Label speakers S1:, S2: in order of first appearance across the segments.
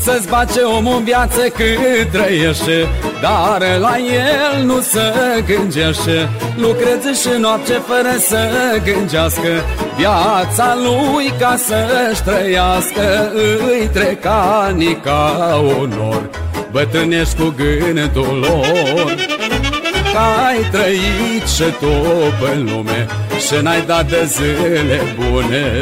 S1: să-ți face omul în viață cât trăiește Dar la el nu se gângește Lucreze și noapte fără să gângească Viața lui ca să-și trăiască. Îi treca ca onor Bătrânești cu gândul lor. Că ai trăit și tu pe lume Și n-ai dat de zile bune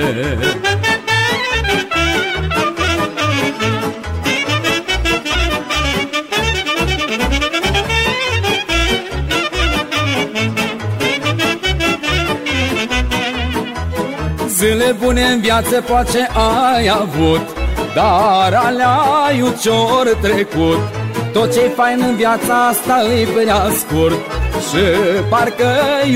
S1: Zile bune în viață poate ai avut Dar alea ucior trecut. Tot ce-i fain în viața asta îi prea scurt Și parcă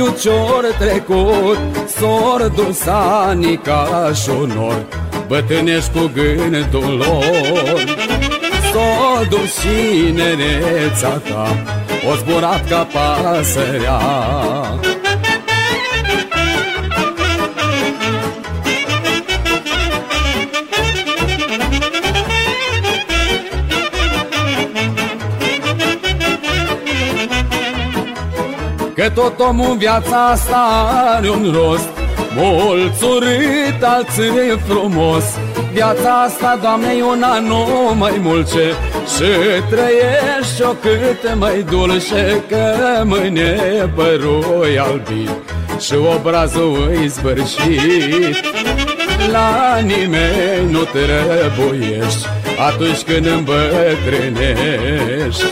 S1: ucior trecut. S-or dus anii ca și onor Bătânești cu gândul lor. S-o dus și nereța ta O zburat ca pasărea Că tot omul în viața asta are un rost. Mulți urât, alții frumos. Viața asta, Doamne, e una nu mai mulce. Și trăiești-o cât mai dulce Că mâine părui albit. Și obrazul îi zbârșit La nimeni nu trebuiești Atunci când îmbătrânești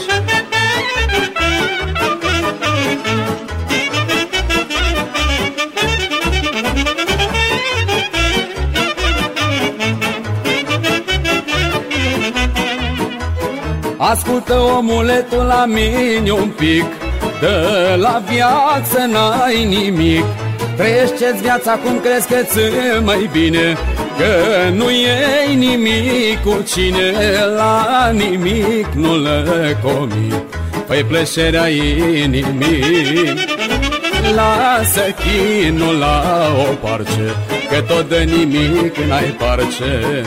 S1: Ascultă omule tu la mine un pic De la viață n-ai nimic. Trăiește-ți viața cum crezi că ți mai bine Că nu e nimic cu cine La nimic nu le comi Păi plăcerea inimii Lasă chinul la o parce Că tot de nimic n-ai parce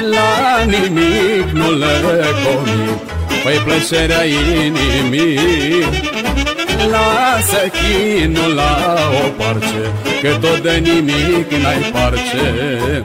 S1: la nimic nu le comi Păi plăcerea inimii Lasă chinul la o parce Că tot de nimic n-ai parce